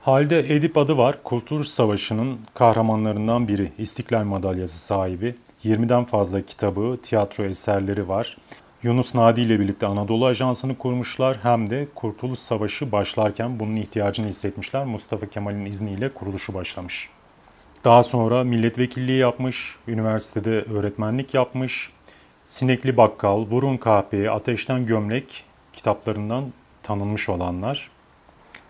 Halde Edip adı var. Kurtuluş Savaşı'nın kahramanlarından biri. İstiklal Madalyası sahibi. 20'den fazla kitabı, tiyatro eserleri var. Yunus Nadi ile birlikte Anadolu Ajansı'nı kurmuşlar. Hem de Kurtuluş Savaşı başlarken bunun ihtiyacını hissetmişler. Mustafa Kemal'in izniyle kuruluşu başlamış. Daha sonra milletvekilliği yapmış, üniversitede öğretmenlik yapmış. Sinekli Bakkal, Vurun Kahpeyi, Ateşten Gömlek kitaplarından tanınmış olanlar.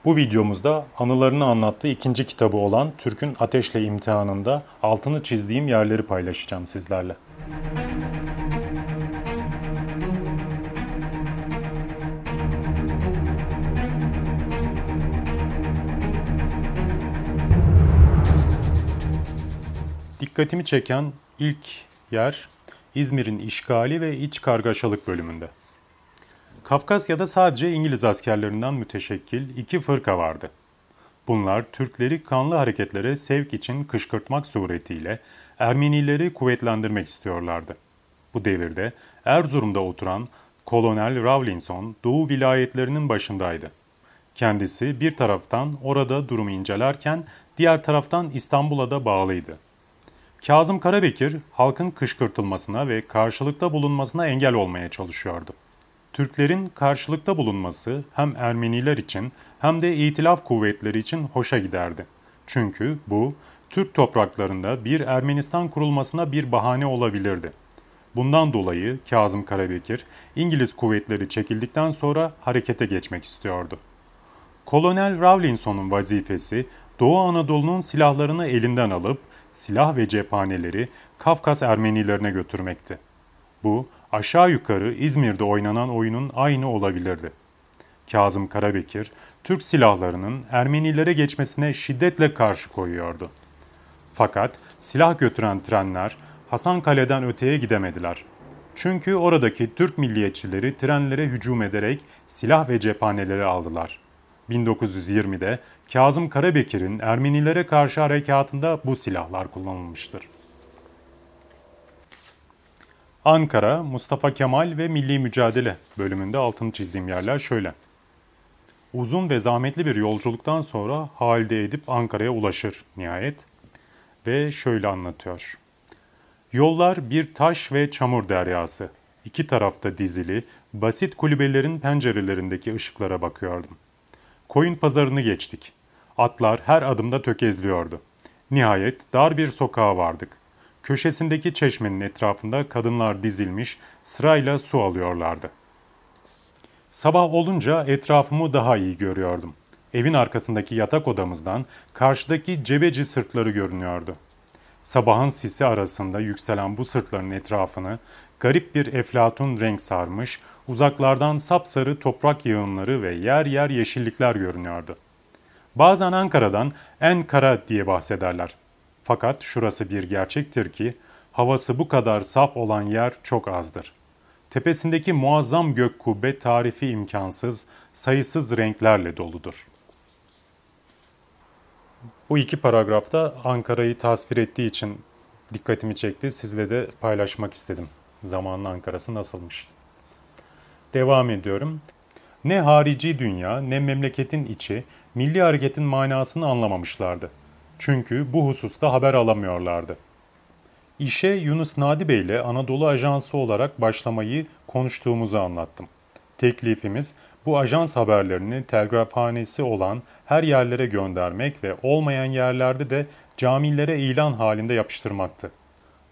Bu videomuzda anılarını anlattığı ikinci kitabı olan Türk'ün Ateşle imtihanında altını çizdiğim yerleri paylaşacağım sizlerle. Dikkatimi çeken ilk yer İzmir'in işgali ve iç kargaşalık bölümünde. Kafkasya'da sadece İngiliz askerlerinden müteşekkil iki fırka vardı. Bunlar Türkleri kanlı hareketlere sevk için kışkırtmak suretiyle Ermenileri kuvvetlendirmek istiyorlardı. Bu devirde Erzurum'da oturan Kolonel Rawlinson Doğu vilayetlerinin başındaydı. Kendisi bir taraftan orada durumu incelerken diğer taraftan İstanbul'a da bağlıydı. Kazım Karabekir halkın kışkırtılmasına ve karşılıkta bulunmasına engel olmaya çalışıyordu. Türklerin karşılıkta bulunması hem Ermeniler için hem de İtilaf kuvvetleri için hoşa giderdi. Çünkü bu Türk topraklarında bir Ermenistan kurulmasına bir bahane olabilirdi. Bundan dolayı Kazım Karabekir İngiliz kuvvetleri çekildikten sonra harekete geçmek istiyordu. Kolonel Rawlinson'un vazifesi Doğu Anadolu'nun silahlarını elinden alıp silah ve cephaneleri Kafkas Ermenilerine götürmekti. Bu aşağı yukarı İzmir'de oynanan oyunun aynı olabilirdi. Kazım Karabekir, Türk silahlarının Ermenilere geçmesine şiddetle karşı koyuyordu. Fakat silah götüren trenler Hasankale'den öteye gidemediler. Çünkü oradaki Türk milliyetçileri trenlere hücum ederek silah ve cephaneleri aldılar. 1920'de Kazım Karabekir'in Ermenilere karşı harekatında bu silahlar kullanılmıştır. Ankara, Mustafa Kemal ve Milli Mücadele bölümünde altını çizdiğim yerler şöyle. Uzun ve zahmetli bir yolculuktan sonra Halide Edip Ankara'ya ulaşır nihayet ve şöyle anlatıyor. Yollar bir taş ve çamur deryası. İki tarafta dizili, basit kulübelerin pencerelerindeki ışıklara bakıyordum. Koyun pazarını geçtik. Atlar her adımda tökezliyordu. Nihayet dar bir sokağa vardık. Köşesindeki çeşmenin etrafında kadınlar dizilmiş sırayla su alıyorlardı. Sabah olunca etrafımı daha iyi görüyordum. Evin arkasındaki yatak odamızdan karşıdaki cebeci sırtları görünüyordu. Sabahın sisi arasında yükselen bu sırtların etrafını garip bir eflatun renk sarmış, uzaklardan sapsarı toprak yığınları ve yer yer yeşillikler görünüyordu. Bazen Ankara'dan en kara diye bahsederler. Fakat şurası bir gerçektir ki havası bu kadar saf olan yer çok azdır. Tepesindeki muazzam gök kubbe tarifi imkansız, sayısız renklerle doludur. Bu iki paragrafta Ankara'yı tasvir ettiği için dikkatimi çekti. Sizle de paylaşmak istedim. Zamanın Ankara'sı nasılmış? Devam ediyorum. Ne harici dünya ne memleketin içi milli hareketin manasını anlamamışlardı. Çünkü bu hususta haber alamıyorlardı. İşe Yunus Nadi Bey ile Anadolu Ajansı olarak başlamayı konuştuğumuzu anlattım. Teklifimiz bu ajans haberlerini telgrafhanesi olan her yerlere göndermek ve olmayan yerlerde de camilere ilan halinde yapıştırmaktı.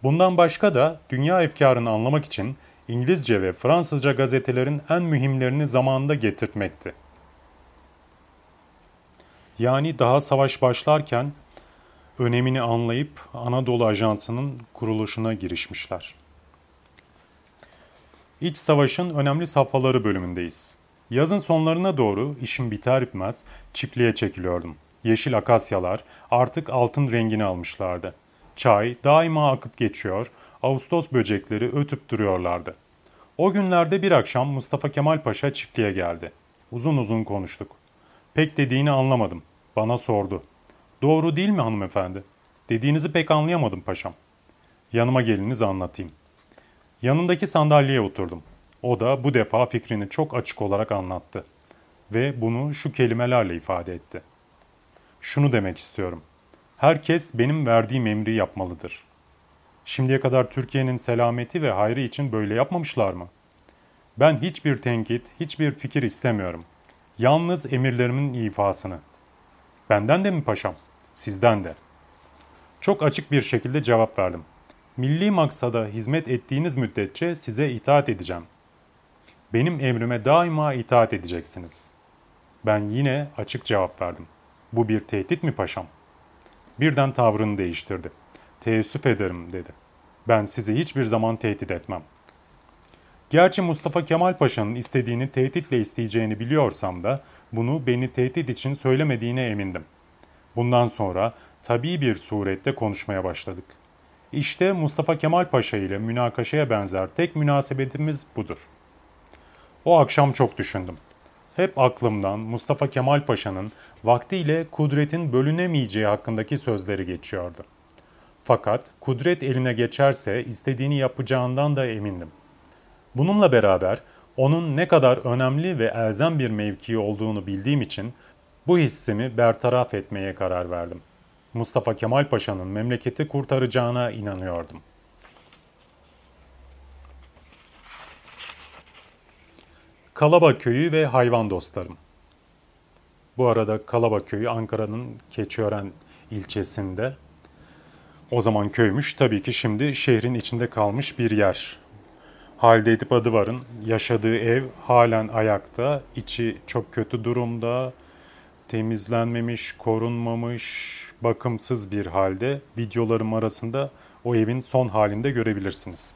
Bundan başka da dünya efkarını anlamak için İngilizce ve Fransızca gazetelerin en mühimlerini zamanında getirtmekti. Yani daha savaş başlarken önemini anlayıp Anadolu Ajansı'nın kuruluşuna girişmişler. İç Savaş'ın önemli safhaları bölümündeyiz. Yazın sonlarına doğru işim biter bitmez çiftliğe çekiliyordum. Yeşil akasyalar artık altın rengini almışlardı. Çay daima akıp geçiyor, Ağustos böcekleri ötüp duruyorlardı. O günlerde bir akşam Mustafa Kemal Paşa çiftliğe geldi. Uzun uzun konuştuk. Pek dediğini anlamadım. Bana sordu. Doğru değil mi hanımefendi? Dediğinizi pek anlayamadım paşam. Yanıma geliniz anlatayım. Yanındaki sandalyeye oturdum. O da bu defa fikrini çok açık olarak anlattı. Ve bunu şu kelimelerle ifade etti. Şunu demek istiyorum. Herkes benim verdiğim emri yapmalıdır. Şimdiye kadar Türkiye'nin selameti ve hayrı için böyle yapmamışlar mı? Ben hiçbir tenkit, hiçbir fikir istemiyorum. Yalnız emirlerimin ifasını. Benden de mi paşam? Sizden de. Çok açık bir şekilde cevap verdim. Milli maksada hizmet ettiğiniz müddetçe size itaat edeceğim. Benim emrime daima itaat edeceksiniz. Ben yine açık cevap verdim. Bu bir tehdit mi paşam? Birden tavrını değiştirdi. Teessüf ederim dedi. Ben sizi hiçbir zaman tehdit etmem. Gerçi Mustafa Kemal Paşa'nın istediğini tehditle isteyeceğini biliyorsam da bunu beni tehdit için söylemediğine emindim. Bundan sonra tabii bir surette konuşmaya başladık. İşte Mustafa Kemal Paşa ile münakaşaya benzer tek münasebetimiz budur. O akşam çok düşündüm. Hep aklımdan Mustafa Kemal Paşa'nın vaktiyle kudretin bölünemeyeceği hakkındaki sözleri geçiyordu. Fakat kudret eline geçerse istediğini yapacağından da emindim. Bununla beraber onun ne kadar önemli ve elzem bir mevkii olduğunu bildiğim için bu hissimi bertaraf etmeye karar verdim. Mustafa Kemal Paşa'nın memleketi kurtaracağına inanıyordum. Kalaba Köyü ve hayvan dostlarım. Bu arada Kalaba Köyü Ankara'nın Keçiören ilçesinde. O zaman köymüş. Tabii ki şimdi şehrin içinde kalmış bir yer. Halide Edip Adıvar'ın yaşadığı ev halen ayakta. İçi çok kötü durumda. Temizlenmemiş, korunmamış, bakımsız bir halde. Videolarım arasında o evin son halinde görebilirsiniz.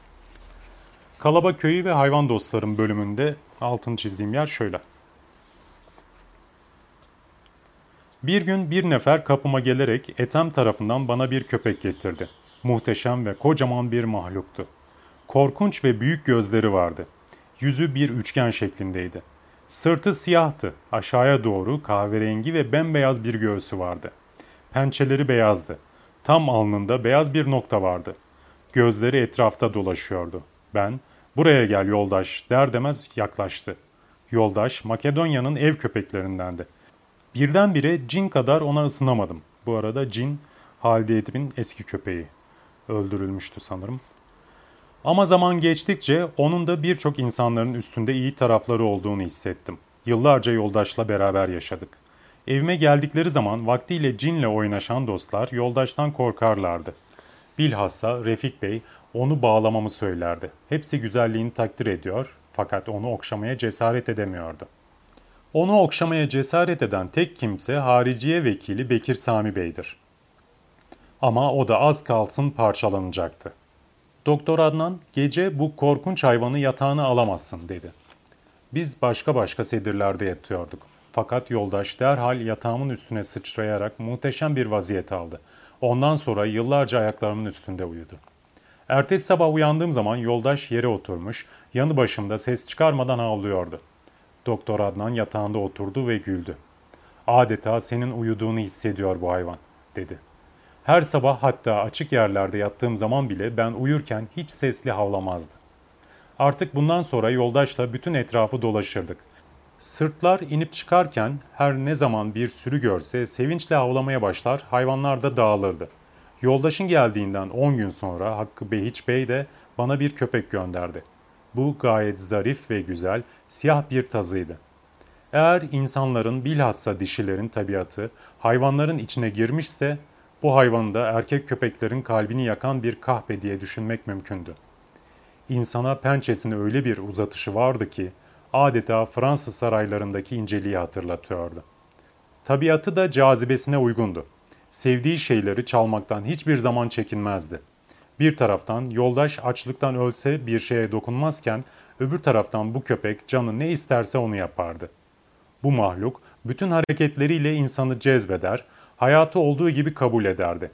Kalaba Köyü ve Hayvan Dostlarım bölümünde altını çizdiğim yer şöyle. Bir gün bir nefer kapıma gelerek Etem tarafından bana bir köpek getirdi. Muhteşem ve kocaman bir mahluktu. Korkunç ve büyük gözleri vardı. Yüzü bir üçgen şeklindeydi. Sırtı siyahtı. Aşağıya doğru kahverengi ve bembeyaz bir göğsü vardı. Pençeleri beyazdı. Tam alnında beyaz bir nokta vardı. Gözleri etrafta dolaşıyordu. Ben Buraya gel yoldaş der demez yaklaştı. Yoldaş Makedonya'nın ev köpeklerindendi. Birdenbire cin kadar ona ısınamadım. Bu arada cin Halide Edip'in eski köpeği. Öldürülmüştü sanırım. Ama zaman geçtikçe onun da birçok insanların üstünde iyi tarafları olduğunu hissettim. Yıllarca yoldaşla beraber yaşadık. Evime geldikleri zaman vaktiyle cinle oynaşan dostlar yoldaştan korkarlardı. Bilhassa Refik Bey onu bağlamamı söylerdi. Hepsi güzelliğini takdir ediyor fakat onu okşamaya cesaret edemiyordu. Onu okşamaya cesaret eden tek kimse hariciye vekili Bekir Sami Bey'dir. Ama o da az kalsın parçalanacaktı. Doktor Adnan gece bu korkunç hayvanı yatağına alamazsın dedi. Biz başka başka sedirlerde yatıyorduk. Fakat yoldaş derhal yatağımın üstüne sıçrayarak muhteşem bir vaziyet aldı. Ondan sonra yıllarca ayaklarımın üstünde uyudu. Ertesi sabah uyandığım zaman yoldaş yere oturmuş, yanı başımda ses çıkarmadan ağlıyordu. Doktor Adnan yatağında oturdu ve güldü. Adeta senin uyuduğunu hissediyor bu hayvan, dedi. Her sabah hatta açık yerlerde yattığım zaman bile ben uyurken hiç sesli havlamazdı. Artık bundan sonra yoldaşla bütün etrafı dolaşırdık. Sırtlar inip çıkarken her ne zaman bir sürü görse sevinçle havlamaya başlar, hayvanlar da dağılırdı. Yoldaşın geldiğinden 10 gün sonra Hakkı Behiç Bey de bana bir köpek gönderdi. Bu gayet zarif ve güzel, siyah bir tazıydı. Eğer insanların bilhassa dişilerin tabiatı hayvanların içine girmişse bu hayvanı da erkek köpeklerin kalbini yakan bir kahpe diye düşünmek mümkündü. İnsana pençesini öyle bir uzatışı vardı ki adeta Fransız saraylarındaki inceliği hatırlatıyordu. Tabiatı da cazibesine uygundu sevdiği şeyleri çalmaktan hiçbir zaman çekinmezdi. Bir taraftan yoldaş açlıktan ölse bir şeye dokunmazken öbür taraftan bu köpek canı ne isterse onu yapardı. Bu mahluk bütün hareketleriyle insanı cezbeder, hayatı olduğu gibi kabul ederdi.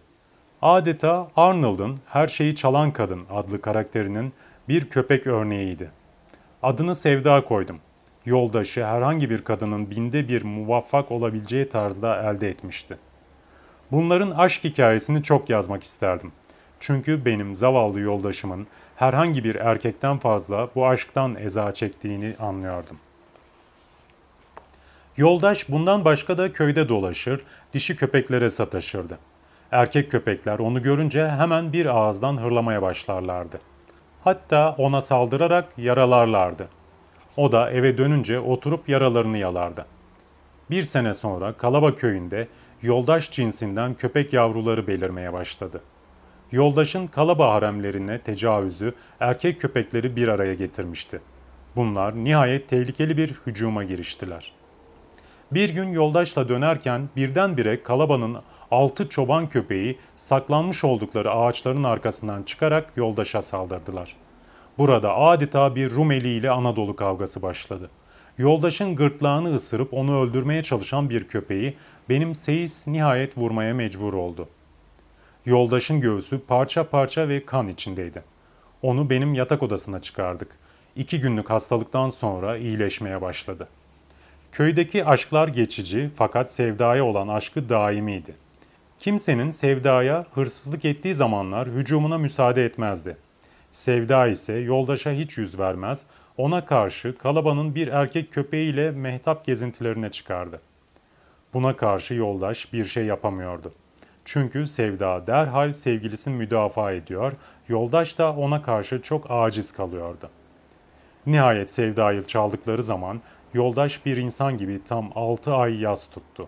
Adeta Arnold'un Her Şeyi Çalan Kadın adlı karakterinin bir köpek örneğiydi. Adını Sevda koydum. Yoldaşı herhangi bir kadının binde bir muvaffak olabileceği tarzda elde etmişti. Bunların aşk hikayesini çok yazmak isterdim. Çünkü benim zavallı yoldaşımın herhangi bir erkekten fazla bu aşktan eza çektiğini anlıyordum. Yoldaş bundan başka da köyde dolaşır, dişi köpeklere sataşırdı. Erkek köpekler onu görünce hemen bir ağızdan hırlamaya başlarlardı. Hatta ona saldırarak yaralarlardı. O da eve dönünce oturup yaralarını yalardı. Bir sene sonra Kalaba köyünde yoldaş cinsinden köpek yavruları belirmeye başladı. Yoldaşın Kalaba haremlerine tecavüzü erkek köpekleri bir araya getirmişti. Bunlar nihayet tehlikeli bir hücuma giriştiler. Bir gün yoldaşla dönerken birdenbire Kalaba'nın altı çoban köpeği saklanmış oldukları ağaçların arkasından çıkarak yoldaşa saldırdılar. Burada adeta bir Rumeli ile Anadolu kavgası başladı. Yoldaşın gırtlağını ısırıp onu öldürmeye çalışan bir köpeği benim seyis nihayet vurmaya mecbur oldu. Yoldaşın göğsü parça parça ve kan içindeydi. Onu benim yatak odasına çıkardık. İki günlük hastalıktan sonra iyileşmeye başladı. Köydeki aşklar geçici fakat sevdaya olan aşkı daimiydi. Kimsenin sevdaya hırsızlık ettiği zamanlar hücumuna müsaade etmezdi. Sevda ise yoldaşa hiç yüz vermez, ona karşı kalabanın bir erkek köpeğiyle mehtap gezintilerine çıkardı. Buna karşı yoldaş bir şey yapamıyordu. Çünkü Sevda derhal sevgilisini müdafaa ediyor, yoldaş da ona karşı çok aciz kalıyordu. Nihayet Sevda'yı çaldıkları zaman yoldaş bir insan gibi tam altı ay yas tuttu.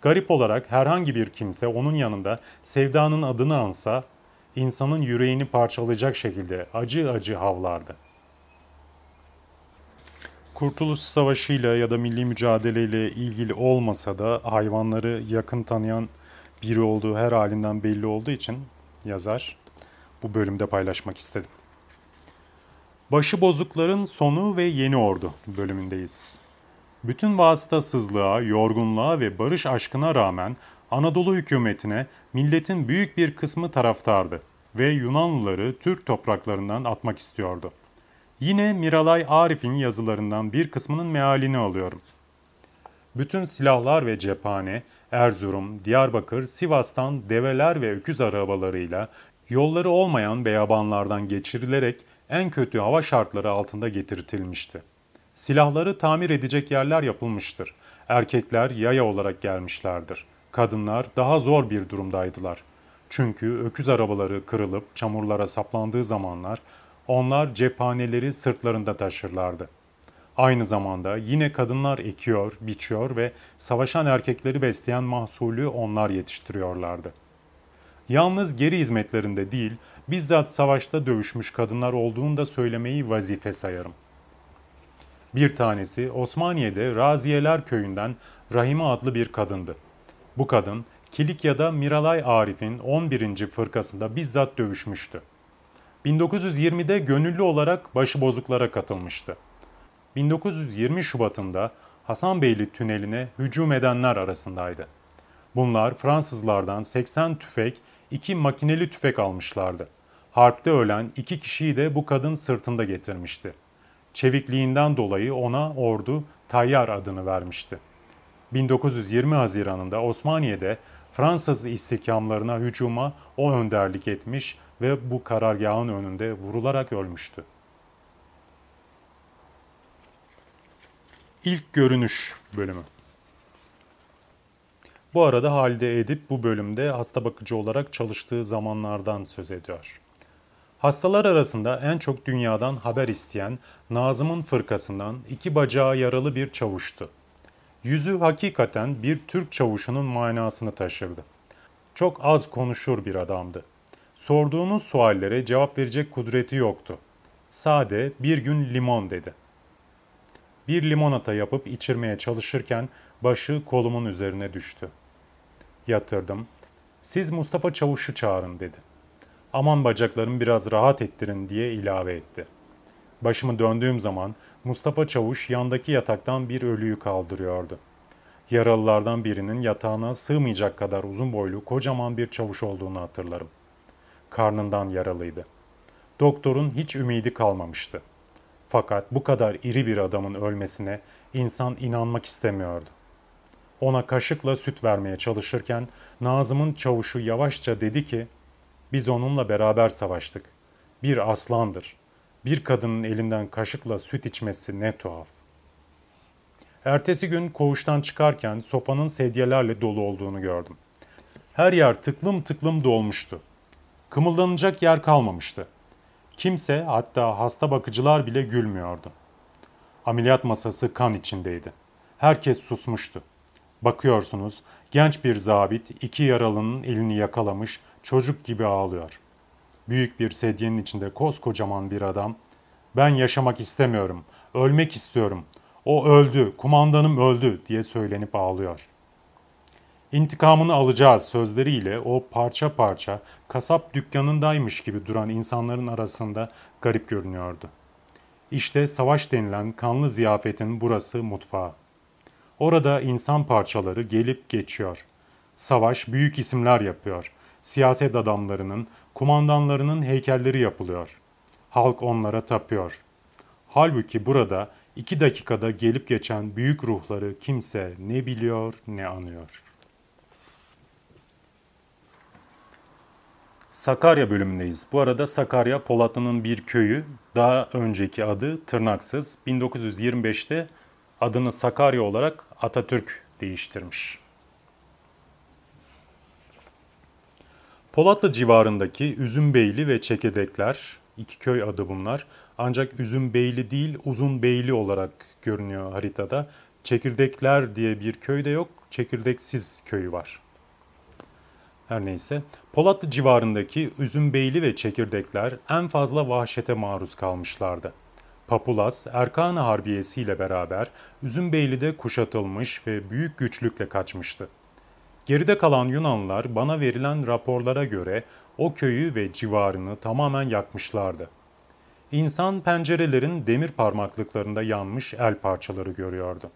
Garip olarak herhangi bir kimse onun yanında Sevda'nın adını ansa, insanın yüreğini parçalayacak şekilde acı acı havlardı. Kurtuluş Savaşı'yla ya da milli mücadeleyle ilgili olmasa da hayvanları yakın tanıyan biri olduğu her halinden belli olduğu için yazar bu bölümde paylaşmak istedim. Başıbozukların sonu ve yeni ordu bölümündeyiz. Bütün vasıtasızlığa, yorgunluğa ve barış aşkına rağmen Anadolu hükümetine milletin büyük bir kısmı taraftardı ve Yunanlıları Türk topraklarından atmak istiyordu. Yine Miralay Arif'in yazılarından bir kısmının mealini alıyorum. Bütün silahlar ve cephane Erzurum, Diyarbakır, Sivas'tan develer ve öküz arabalarıyla yolları olmayan beyabanlardan geçirilerek en kötü hava şartları altında getirtilmişti. Silahları tamir edecek yerler yapılmıştır. Erkekler yaya olarak gelmişlerdir. Kadınlar daha zor bir durumdaydılar. Çünkü öküz arabaları kırılıp çamurlara saplandığı zamanlar onlar cephaneleri sırtlarında taşırlardı. Aynı zamanda yine kadınlar ekiyor, biçiyor ve savaşan erkekleri besleyen mahsulü onlar yetiştiriyorlardı. Yalnız geri hizmetlerinde değil, bizzat savaşta dövüşmüş kadınlar olduğunu da söylemeyi vazife sayarım. Bir tanesi Osmaniye'de Raziyeler köyünden Rahime adlı bir kadındı. Bu kadın Kilikya'da Miralay Arif'in 11. fırkasında bizzat dövüşmüştü. 1920'de gönüllü olarak başıbozuklara katılmıştı. 1920 Şubat'ında Hasanbeyli tüneline hücum edenler arasındaydı. Bunlar Fransızlardan 80 tüfek, 2 makineli tüfek almışlardı. Harpte ölen iki kişiyi de bu kadın sırtında getirmişti. Çevikliğinden dolayı ona ordu Tayyar adını vermişti. 1920 Haziran'ında Osmaniye'de Fransız istihkamlarına hücuma o önderlik etmiş ve bu karargahın önünde vurularak ölmüştü. İlk Görünüş bölümü Bu arada Halide Edip bu bölümde hasta bakıcı olarak çalıştığı zamanlardan söz ediyor. Hastalar arasında en çok dünyadan haber isteyen Nazım'ın fırkasından iki bacağı yaralı bir çavuştu. Yüzü hakikaten bir Türk çavuşunun manasını taşırdı. Çok az konuşur bir adamdı. Sorduğunuz suallere cevap verecek kudreti yoktu. Sade bir gün limon dedi. Bir limonata yapıp içirmeye çalışırken başı kolumun üzerine düştü. Yatırdım. Siz Mustafa Çavuş'u çağırın dedi. Aman bacaklarımı biraz rahat ettirin diye ilave etti. Başımı döndüğüm zaman Mustafa Çavuş yandaki yataktan bir ölüyü kaldırıyordu. Yaralılardan birinin yatağına sığmayacak kadar uzun boylu kocaman bir çavuş olduğunu hatırlarım. Karnından yaralıydı. Doktorun hiç ümidi kalmamıştı. Fakat bu kadar iri bir adamın ölmesine insan inanmak istemiyordu. Ona kaşıkla süt vermeye çalışırken Nazım'ın çavuşu yavaşça dedi ki biz onunla beraber savaştık. Bir aslandır. Bir kadının elinden kaşıkla süt içmesi ne tuhaf. Ertesi gün koğuştan çıkarken sofanın sedyelerle dolu olduğunu gördüm. Her yer tıklım tıklım dolmuştu. Kımıldanacak yer kalmamıştı. Kimse hatta hasta bakıcılar bile gülmüyordu. Ameliyat masası kan içindeydi. Herkes susmuştu. Bakıyorsunuz genç bir zabit iki yaralının elini yakalamış çocuk gibi ağlıyor. Büyük bir sedyenin içinde koskocaman bir adam ben yaşamak istemiyorum, ölmek istiyorum. O öldü, kumandanım öldü diye söylenip ağlıyor. İntikamını alacağız sözleriyle o parça parça kasap dükkanındaymış gibi duran insanların arasında garip görünüyordu. İşte savaş denilen kanlı ziyafetin burası mutfağı. Orada insan parçaları gelip geçiyor. Savaş büyük isimler yapıyor. Siyaset adamlarının, kumandanlarının heykelleri yapılıyor. Halk onlara tapıyor. Halbuki burada iki dakikada gelip geçen büyük ruhları kimse ne biliyor ne anıyor. Sakarya bölümündeyiz. Bu arada Sakarya Polatlı'nın bir köyü. Daha önceki adı Tırnaksız. 1925'te adını Sakarya olarak Atatürk değiştirmiş. Polatlı civarındaki Üzümbeyli ve Çekirdekler, iki köy adı bunlar. Ancak Üzümbeyli değil Uzunbeyli olarak görünüyor haritada. Çekirdekler diye bir köy de yok, Çekirdeksiz köyü var. Her neyse, Polatlı civarındaki Üzümbeyli ve Çekirdekler en fazla vahşete maruz kalmışlardı. Papulas, Erkan-ı Harbiyesi ile beraber Üzümbeyli'de kuşatılmış ve büyük güçlükle kaçmıştı. Geride kalan Yunanlılar bana verilen raporlara göre o köyü ve civarını tamamen yakmışlardı. İnsan pencerelerin demir parmaklıklarında yanmış el parçaları görüyordu.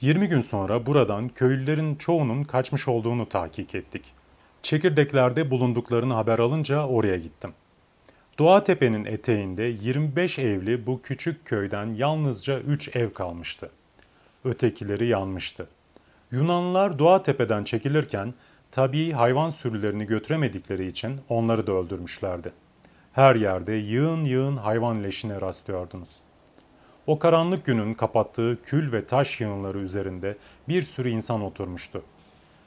20 gün sonra buradan köylülerin çoğunun kaçmış olduğunu tahkik ettik. Çekirdeklerde bulunduklarını haber alınca oraya gittim. Doğatepe'nin eteğinde 25 evli bu küçük köyden yalnızca 3 ev kalmıştı. Ötekileri yanmıştı. Yunanlılar Doğatepe'den çekilirken tabii hayvan sürülerini götüremedikleri için onları da öldürmüşlerdi. Her yerde yığın yığın hayvan leşine rastlıyordunuz. O karanlık günün kapattığı kül ve taş yığınları üzerinde bir sürü insan oturmuştu.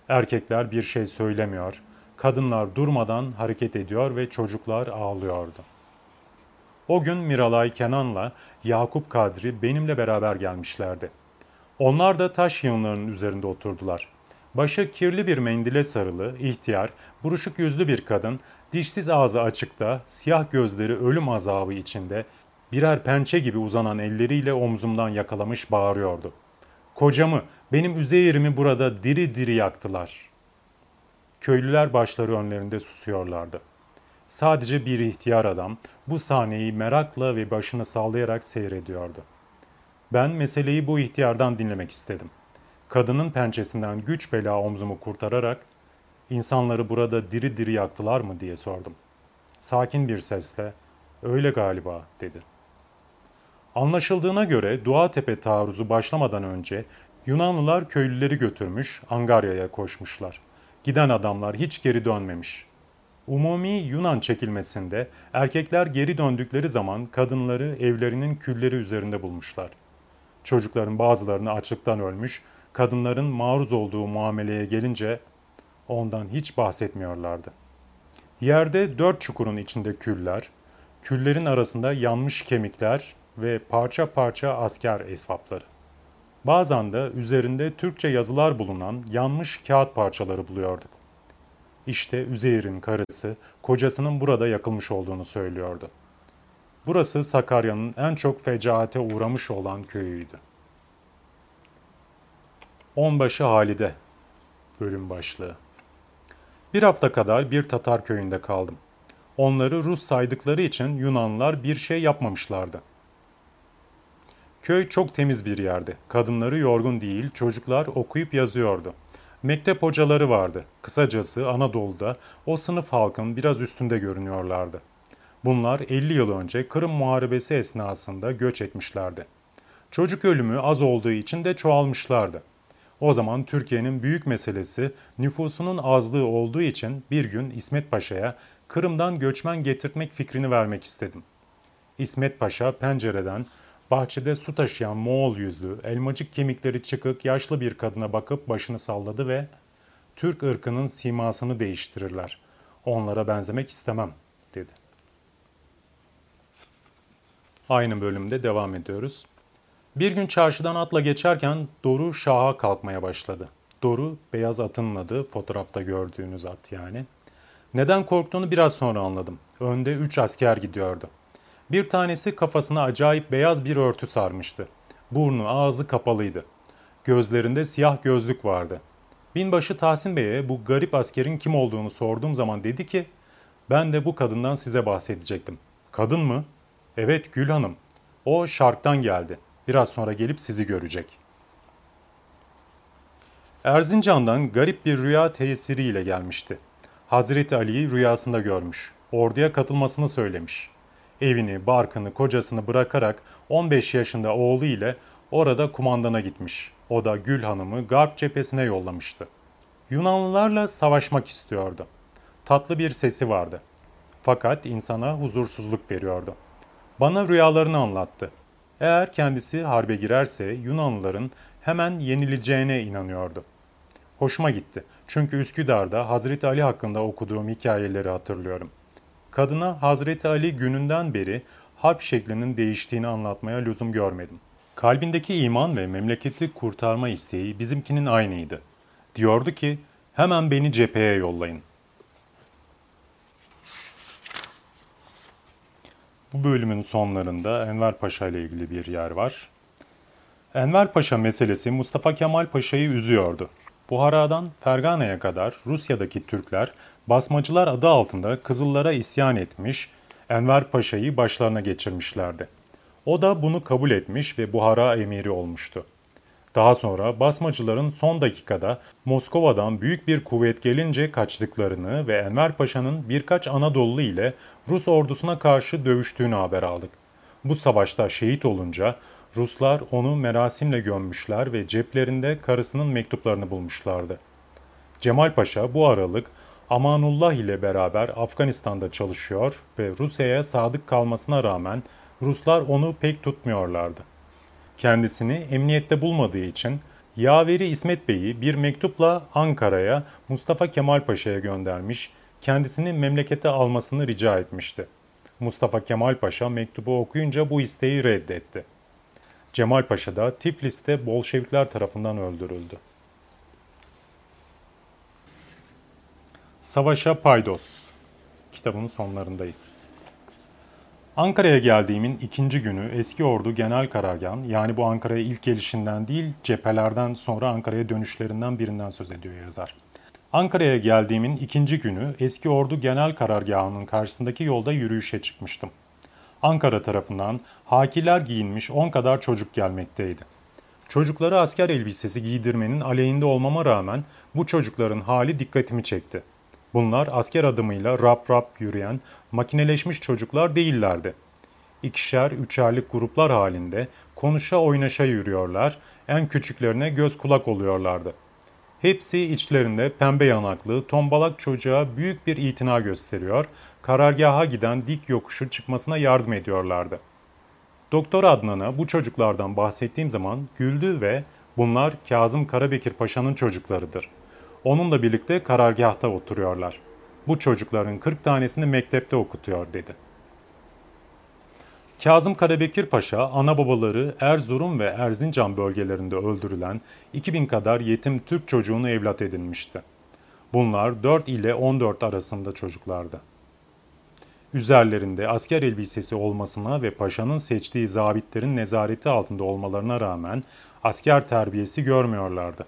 Erkekler bir şey söylemiyor, kadınlar durmadan hareket ediyor ve çocuklar ağlıyordu. O gün Miralay Kenan'la Yakup Kadri benimle beraber gelmişlerdi. Onlar da taş yığınlarının üzerinde oturdular. Başı kirli bir mendile sarılı, ihtiyar, buruşuk yüzlü bir kadın, dişsiz ağzı açıkta, siyah gözleri ölüm azabı içinde, birer pençe gibi uzanan elleriyle omzumdan yakalamış bağırıyordu. Kocamı, benim Üzeyir'imi burada diri diri yaktılar. Köylüler başları önlerinde susuyorlardı. Sadece bir ihtiyar adam bu sahneyi merakla ve başını sallayarak seyrediyordu. Ben meseleyi bu ihtiyardan dinlemek istedim. Kadının pençesinden güç bela omzumu kurtararak insanları burada diri diri yaktılar mı diye sordum. Sakin bir sesle öyle galiba dedi. Anlaşıldığına göre Duatepe taarruzu başlamadan önce Yunanlılar köylüleri götürmüş Angarya'ya koşmuşlar. Giden adamlar hiç geri dönmemiş. Umumi Yunan çekilmesinde erkekler geri döndükleri zaman kadınları evlerinin külleri üzerinde bulmuşlar. Çocukların bazılarını açlıktan ölmüş, kadınların maruz olduğu muameleye gelince ondan hiç bahsetmiyorlardı. Yerde dört çukurun içinde küller, küllerin arasında yanmış kemikler ve parça parça asker esvapları. Bazen de üzerinde Türkçe yazılar bulunan yanmış kağıt parçaları buluyorduk. İşte Üzeyir'in karısı kocasının burada yakılmış olduğunu söylüyordu. Burası Sakarya'nın en çok fecaate uğramış olan köyüydü. Onbaşı Halide Bölüm başlığı Bir hafta kadar bir Tatar köyünde kaldım. Onları Rus saydıkları için Yunanlılar bir şey yapmamışlardı. Köy çok temiz bir yerdi. Kadınları yorgun değil, çocuklar okuyup yazıyordu. Mektep hocaları vardı. Kısacası Anadolu'da o sınıf halkın biraz üstünde görünüyorlardı. Bunlar 50 yıl önce Kırım Muharebesi esnasında göç etmişlerdi. Çocuk ölümü az olduğu için de çoğalmışlardı. O zaman Türkiye'nin büyük meselesi nüfusunun azlığı olduğu için bir gün İsmet Paşa'ya Kırım'dan göçmen getirtmek fikrini vermek istedim. İsmet Paşa pencereden Bahçede su taşıyan Moğol yüzlü, elmacık kemikleri çıkık yaşlı bir kadına bakıp başını salladı ve Türk ırkının simasını değiştirirler. Onlara benzemek istemem dedi. Aynı bölümde devam ediyoruz. Bir gün çarşıdan atla geçerken Doru şaha kalkmaya başladı. Doru beyaz atının adı fotoğrafta gördüğünüz at yani. Neden korktuğunu biraz sonra anladım. Önde üç asker gidiyordu. Bir tanesi kafasına acayip beyaz bir örtü sarmıştı. Burnu ağzı kapalıydı. Gözlerinde siyah gözlük vardı. Binbaşı Tahsin Bey'e bu garip askerin kim olduğunu sorduğum zaman dedi ki ben de bu kadından size bahsedecektim. Kadın mı? Evet Gül Hanım. O Şark'tan geldi. Biraz sonra gelip sizi görecek. Erzincan'dan garip bir rüya tesiriyle gelmişti. Hazreti Ali'yi rüyasında görmüş. Orduya katılmasını söylemiş. Evini, barkını, kocasını bırakarak 15 yaşında oğlu ile orada kumandana gitmiş. O da Gül Hanım'ı Garp cephesine yollamıştı. Yunanlılarla savaşmak istiyordu. Tatlı bir sesi vardı. Fakat insana huzursuzluk veriyordu. Bana rüyalarını anlattı. Eğer kendisi harbe girerse Yunanlıların hemen yenileceğine inanıyordu. Hoşuma gitti. Çünkü Üsküdar'da Hazreti Ali hakkında okuduğum hikayeleri hatırlıyorum. Kadına Hazreti Ali gününden beri harp şeklinin değiştiğini anlatmaya lüzum görmedim. Kalbindeki iman ve memleketi kurtarma isteği bizimkinin aynıydı. Diyordu ki, hemen beni cepheye yollayın. Bu bölümün sonlarında Enver Paşa ile ilgili bir yer var. Enver Paşa meselesi Mustafa Kemal Paşa'yı üzüyordu. Buhara'dan Fergana'ya kadar Rusya'daki Türkler basmacılar adı altında Kızıllara isyan etmiş, Enver Paşa'yı başlarına geçirmişlerdi. O da bunu kabul etmiş ve Buhara emiri olmuştu. Daha sonra basmacıların son dakikada Moskova'dan büyük bir kuvvet gelince kaçtıklarını ve Enver Paşa'nın birkaç Anadolu ile Rus ordusuna karşı dövüştüğünü haber aldık. Bu savaşta şehit olunca Ruslar onu merasimle gömmüşler ve ceplerinde karısının mektuplarını bulmuşlardı. Cemal Paşa bu aralık Amanullah ile beraber Afganistan'da çalışıyor ve Rusya'ya sadık kalmasına rağmen Ruslar onu pek tutmuyorlardı. Kendisini emniyette bulmadığı için Yaveri İsmet Bey'i bir mektupla Ankara'ya Mustafa Kemal Paşa'ya göndermiş, kendisini memlekete almasını rica etmişti. Mustafa Kemal Paşa mektubu okuyunca bu isteği reddetti. Cemal Paşa da Tiflis'te Bolşevikler tarafından öldürüldü. Savaşa Paydos Kitabın sonlarındayız. Ankara'ya geldiğimin ikinci günü eski ordu genel karargahın yani bu Ankara'ya ilk gelişinden değil cephelerden sonra Ankara'ya dönüşlerinden birinden söz ediyor yazar. Ankara'ya geldiğimin ikinci günü eski ordu genel karargahının karşısındaki yolda yürüyüşe çıkmıştım. Ankara tarafından hakiler giyinmiş 10 kadar çocuk gelmekteydi. Çocukları asker elbisesi giydirmenin aleyhinde olmama rağmen bu çocukların hali dikkatimi çekti. Bunlar asker adımıyla rap rap yürüyen makineleşmiş çocuklar değillerdi. İkişer, üçerlik gruplar halinde konuşa oynaşa yürüyorlar, en küçüklerine göz kulak oluyorlardı. Hepsi içlerinde pembe yanaklı, tombalak çocuğa büyük bir itina gösteriyor, karargaha giden dik yokuşu çıkmasına yardım ediyorlardı. Doktor Adnan'a bu çocuklardan bahsettiğim zaman güldü ve bunlar Kazım Karabekir Paşa'nın çocuklarıdır. Onunla birlikte karargahta oturuyorlar. Bu çocukların 40 tanesini mektepte okutuyor dedi. Kazım Karabekir Paşa, ana babaları Erzurum ve Erzincan bölgelerinde öldürülen 2000 kadar yetim Türk çocuğunu evlat edinmişti. Bunlar 4 ile 14 arasında çocuklardı. Üzerlerinde asker elbisesi olmasına ve paşanın seçtiği zabitlerin nezareti altında olmalarına rağmen asker terbiyesi görmüyorlardı.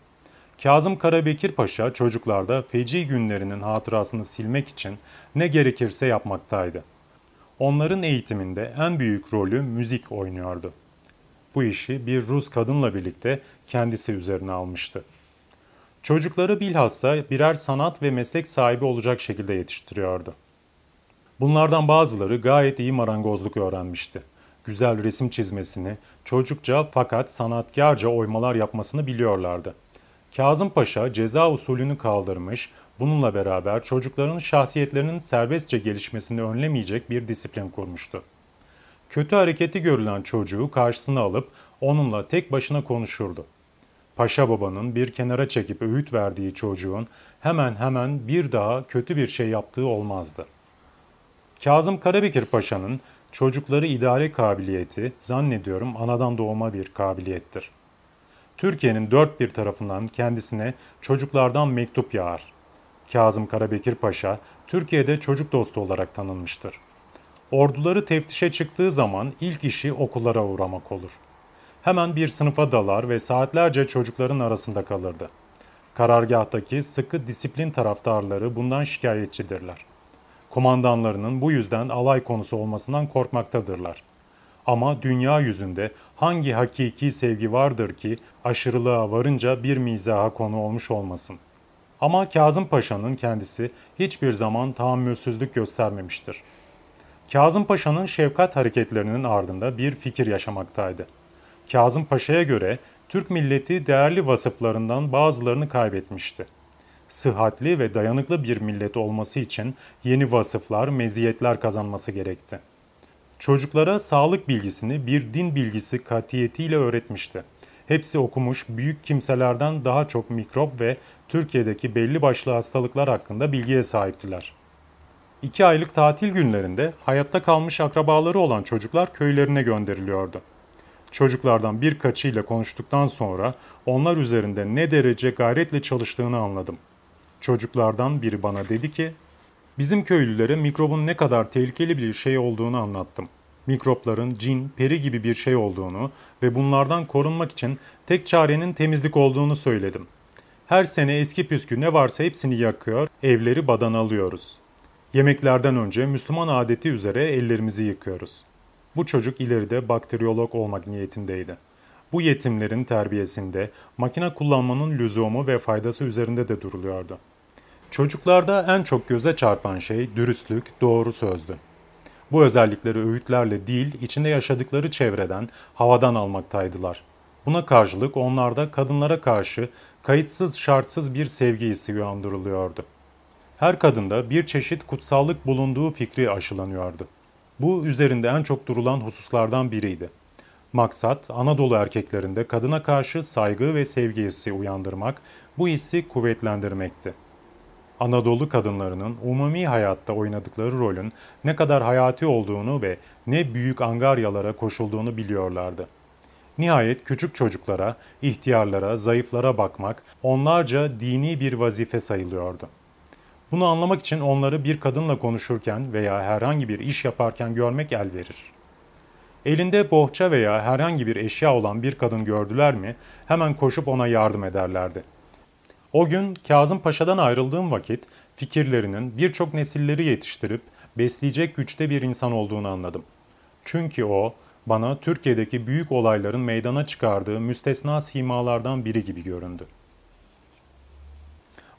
Kazım Karabekir Paşa çocuklarda feci günlerinin hatırasını silmek için ne gerekirse yapmaktaydı. Onların eğitiminde en büyük rolü müzik oynuyordu. Bu işi bir Rus kadınla birlikte kendisi üzerine almıştı. Çocukları bilhassa birer sanat ve meslek sahibi olacak şekilde yetiştiriyordu. Bunlardan bazıları gayet iyi marangozluk öğrenmişti. Güzel resim çizmesini, çocukça fakat sanatkarca oymalar yapmasını biliyorlardı. Kazım Paşa ceza usulünü kaldırmış, bununla beraber çocukların şahsiyetlerinin serbestçe gelişmesini önlemeyecek bir disiplin kurmuştu. Kötü hareketi görülen çocuğu karşısına alıp onunla tek başına konuşurdu. Paşa babanın bir kenara çekip öğüt verdiği çocuğun hemen hemen bir daha kötü bir şey yaptığı olmazdı. Kazım Karabekir Paşa'nın çocukları idare kabiliyeti zannediyorum anadan doğma bir kabiliyettir. Türkiye'nin dört bir tarafından kendisine çocuklardan mektup yağar. Kazım Karabekir Paşa Türkiye'de çocuk dostu olarak tanınmıştır. Orduları teftişe çıktığı zaman ilk işi okullara uğramak olur. Hemen bir sınıfa dalar ve saatlerce çocukların arasında kalırdı. Karargahtaki sıkı disiplin taraftarları bundan şikayetçidirler. Komandanlarının bu yüzden alay konusu olmasından korkmaktadırlar. Ama dünya yüzünde hangi hakiki sevgi vardır ki aşırılığa varınca bir mizaha konu olmuş olmasın? Ama Kazım Paşa'nın kendisi hiçbir zaman tahammülsüzlük göstermemiştir. Kazım Paşa'nın şefkat hareketlerinin ardında bir fikir yaşamaktaydı. Kazım Paşa'ya göre Türk milleti değerli vasıflarından bazılarını kaybetmişti. Sıhhatli ve dayanıklı bir millet olması için yeni vasıflar, meziyetler kazanması gerekti. Çocuklara sağlık bilgisini bir din bilgisi katiyetiyle öğretmişti. Hepsi okumuş büyük kimselerden daha çok mikrop ve Türkiye'deki belli başlı hastalıklar hakkında bilgiye sahiptiler. İki aylık tatil günlerinde hayatta kalmış akrabaları olan çocuklar köylerine gönderiliyordu. Çocuklardan birkaçıyla konuştuktan sonra onlar üzerinde ne derece gayretle çalıştığını anladım. Çocuklardan biri bana dedi ki, bizim köylülere mikrobun ne kadar tehlikeli bir şey olduğunu anlattım. Mikropların cin, peri gibi bir şey olduğunu ve bunlardan korunmak için tek çarenin temizlik olduğunu söyledim. Her sene eski püskü ne varsa hepsini yakıyor, evleri badan alıyoruz. Yemeklerden önce Müslüman adeti üzere ellerimizi yıkıyoruz. Bu çocuk ileride bakteriyolog olmak niyetindeydi. Bu yetimlerin terbiyesinde makine kullanmanın lüzumu ve faydası üzerinde de duruluyordu. Çocuklarda en çok göze çarpan şey dürüstlük, doğru sözdü. Bu özellikleri öğütlerle değil, içinde yaşadıkları çevreden, havadan almaktaydılar. Buna karşılık onlarda kadınlara karşı kayıtsız şartsız bir sevgi hissi uyandırılıyordu. Her kadında bir çeşit kutsallık bulunduğu fikri aşılanıyordu. Bu üzerinde en çok durulan hususlardan biriydi. Maksat Anadolu erkeklerinde kadına karşı saygı ve sevgi hissi uyandırmak, bu hissi kuvvetlendirmekti. Anadolu kadınlarının umumi hayatta oynadıkları rolün ne kadar hayati olduğunu ve ne büyük angaryalara koşulduğunu biliyorlardı. Nihayet küçük çocuklara, ihtiyarlara, zayıflara bakmak onlarca dini bir vazife sayılıyordu. Bunu anlamak için onları bir kadınla konuşurken veya herhangi bir iş yaparken görmek el verir. Elinde bohça veya herhangi bir eşya olan bir kadın gördüler mi hemen koşup ona yardım ederlerdi. O gün Kazım Paşa'dan ayrıldığım vakit fikirlerinin birçok nesilleri yetiştirip besleyecek güçte bir insan olduğunu anladım. Çünkü o bana Türkiye'deki büyük olayların meydana çıkardığı müstesna simalardan biri gibi göründü.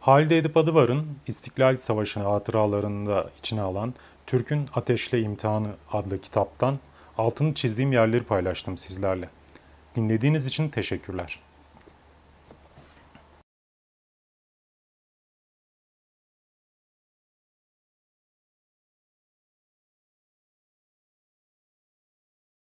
Halide Edip Adıvar'ın İstiklal Savaşı hatıralarında içine alan Türk'ün Ateşle İmtihanı adlı kitaptan altını çizdiğim yerleri paylaştım sizlerle. Dinlediğiniz için teşekkürler.